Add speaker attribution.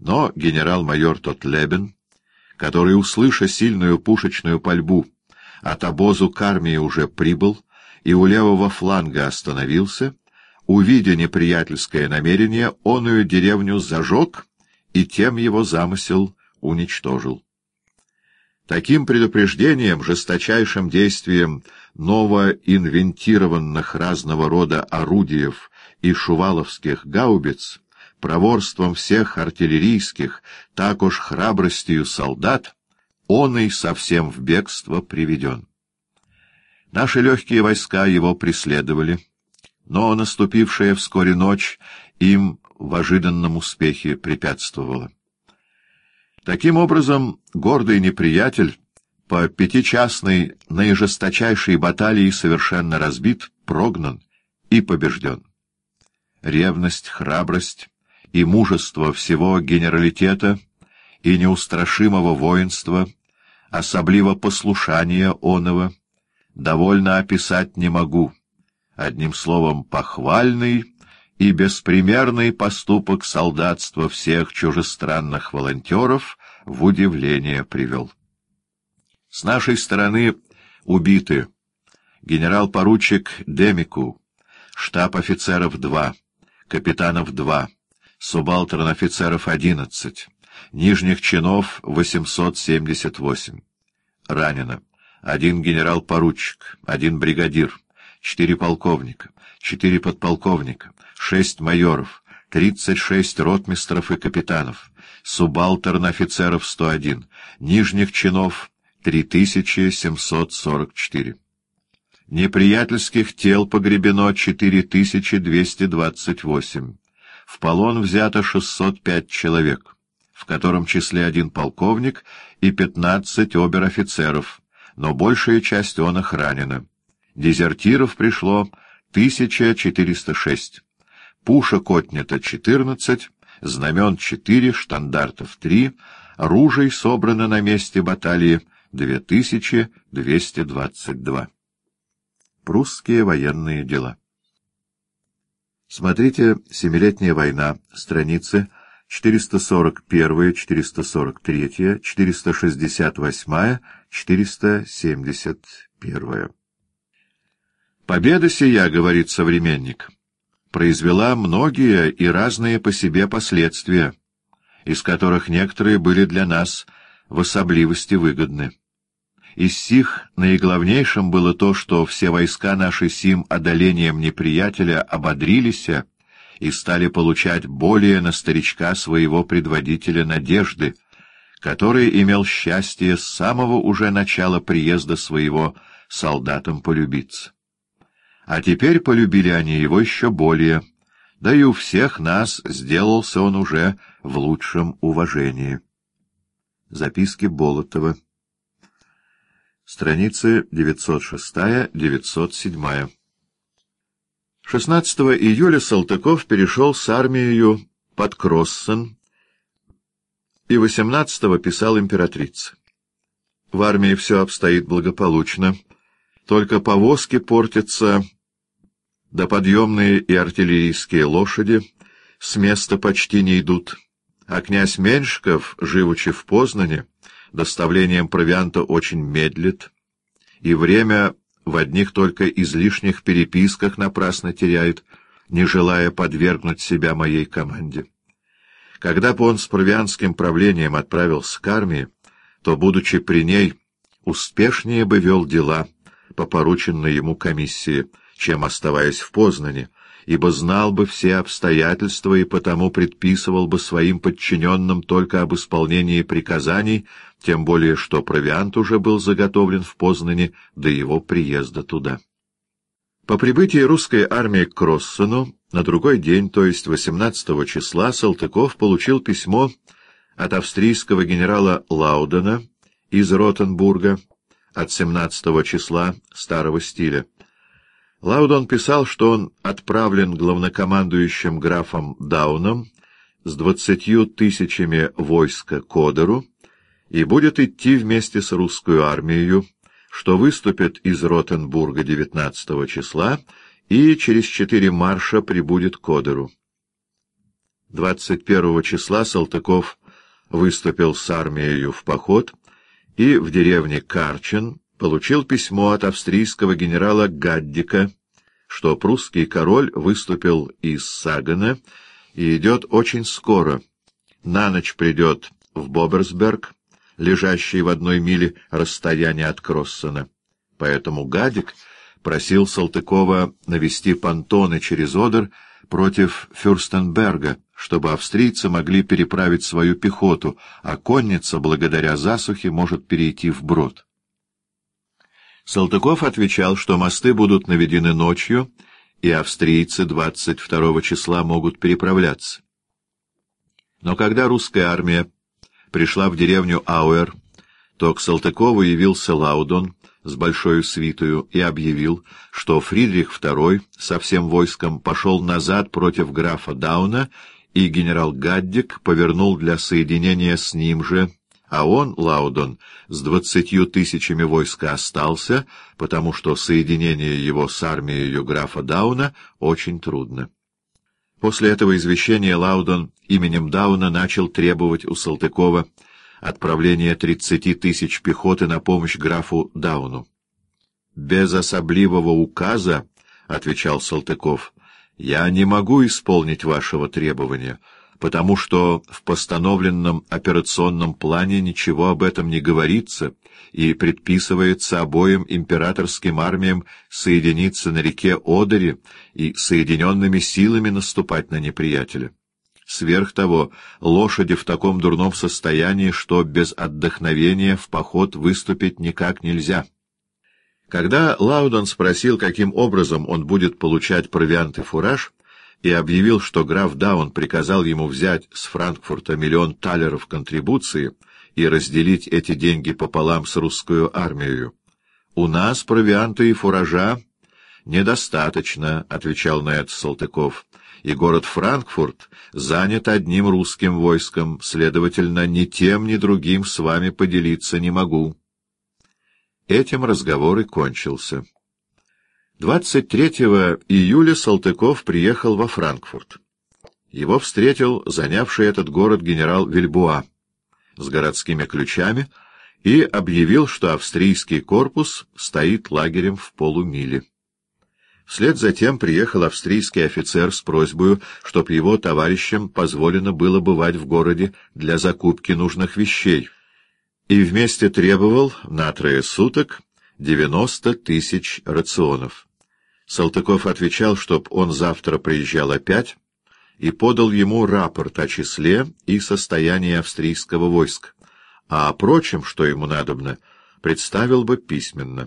Speaker 1: Но генерал-майор Тотлебен, который, услыша сильную пушечную пальбу, от обозу к армии уже прибыл и у левого фланга остановился, увидя неприятельское намерение, оную деревню зажег и тем его замысел уничтожил. Таким предупреждением, жесточайшим действием новоинвентированных разного рода орудиев и шуваловских гаубиц, проворством всех артиллерийских, так уж храбростью солдат, он и совсем в бегство приведен. Наши легкие войска его преследовали, но наступившая вскоре ночь им в ожиданном успехе препятствовала. Таким образом, гордый неприятель по пятичастной наижесточайшей баталии совершенно разбит, прогнан и побежден. Ревность, храбрость и мужество всего генералитета и неустрашимого воинства, особливо послушания оного, довольно описать не могу. Одним словом, похвальный и беспримерный поступок солдатства всех чужестранных волонтеров в удивление привел. С нашей стороны убиты генерал-поручик Демику, штаб офицеров 2, капитанов 2, субалтерн-офицеров 11, нижних чинов 878. Ранено. Один генерал-поручик, один бригадир, четыре полковника, четыре подполковника, шесть майоров, тридцать шесть ротмистров и капитанов, субалтерн-офицеров 101, нижних чинов 3744. Неприятельских тел погребено 4228. В полон взято 605 человек, в котором числе один полковник и 15 обер-офицеров, но большая часть он их ранена. Дезертиров пришло 1406. Пушек отнято 14, знамен 4, штандартов 3, ружей собрано на месте баталии 2222. Прусские военные дела. Смотрите «Семилетняя война», страницы 441, 443, 468, 471. «Победа сия, — говорит современник, — произвела многие и разные по себе последствия, из которых некоторые были для нас в особливости выгодны. Из сих наиглавнейшим было то, что все войска наши сим одолением неприятеля ободрились и стали получать более на старичка своего предводителя надежды, который имел счастье с самого уже начала приезда своего солдатам полюбиться. А теперь полюбили они его еще более, да и у всех нас сделался он уже в лучшем уважении. Записки Болотова Страницы 906-907. 16 июля Салтыков перешел с армией под Кроссен и 18-го писал императрице. В армии все обстоит благополучно, только повозки портятся, да подъемные и артиллерийские лошади с места почти не идут, а князь Меньшиков, живучи в Познане, доставлением провианта очень медлит, и время в одних только излишних переписках напрасно теряет, не желая подвергнуть себя моей команде. Когда бы он с провианским правлением отправился к армии, то, будучи при ней, успешнее бы вел дела по порученной ему комиссии, чем оставаясь в Познане, ибо знал бы все обстоятельства и потому предписывал бы своим подчиненным только об исполнении приказаний, тем более что провиант уже был заготовлен в Познане до его приезда туда. По прибытии русской армии к Кроссену на другой день, то есть 18 числа, Салтыков получил письмо от австрийского генерала Лаудена из Ротенбурга от 17 числа старого стиля. Лаудон писал, что он отправлен главнокомандующим графом Дауном с двадцатью тысячами войска к Одеру и будет идти вместе с русской армией, что выступит из Ротенбурга 19 числа и через четыре марша прибудет к Одеру. 21 числа Салтыков выступил с армией в поход и в деревне Карчен получил письмо от австрийского генерала Гаддика, что прусский король выступил из Сагана и идет очень скоро. На ночь придет в Боберсберг, лежащий в одной миле расстояния от Кроссена. Поэтому Гадик просил Салтыкова навести понтоны через Одер против Фюрстенберга, чтобы австрийцы могли переправить свою пехоту, а конница, благодаря засухе, может перейти в брод. Салтыков отвечал, что мосты будут наведены ночью, и австрийцы 22 числа могут переправляться. Но когда русская армия пришла в деревню Ауэр, то к Салтыкову явился Лаудон с большой свитою и объявил, что Фридрих II со всем войском пошел назад против графа Дауна, и генерал Гаддик повернул для соединения с ним же а он, Лаудон, с двадцатью тысячами войска остался, потому что соединение его с армией графа Дауна очень трудно. После этого извещения Лаудон именем Дауна начал требовать у Салтыкова отправления тридцати тысяч пехоты на помощь графу Дауну. «Без особливого указа, — отвечал Салтыков, — я не могу исполнить вашего требования» потому что в постановленном операционном плане ничего об этом не говорится и предписывается обоим императорским армиям соединиться на реке Одере и соединенными силами наступать на неприятеля. Сверх того, лошади в таком дурном состоянии, что без отдохновения в поход выступить никак нельзя. Когда Лаудон спросил, каким образом он будет получать провиант и фураж, и объявил, что граф Даун приказал ему взять с Франкфурта миллион талеров контрибуции и разделить эти деньги пополам с русскую армией. «У нас провианта и фуража недостаточно», — отвечал на это Салтыков, «и город Франкфурт занят одним русским войском, следовательно, ни тем, ни другим с вами поделиться не могу». Этим разговор и кончился. 23 июля Салтыков приехал во Франкфурт. Его встретил занявший этот город генерал Вильбуа с городскими ключами и объявил, что австрийский корпус стоит лагерем в полумиле. Вслед за тем приехал австрийский офицер с просьбой, чтоб его товарищам позволено было бывать в городе для закупки нужных вещей, и вместе требовал на трое суток 90 тысяч рационов. Салтыков отвечал, чтоб он завтра приезжал опять, и подал ему рапорт о числе и состоянии австрийского войска, а о прочем, что ему надобно, представил бы письменно.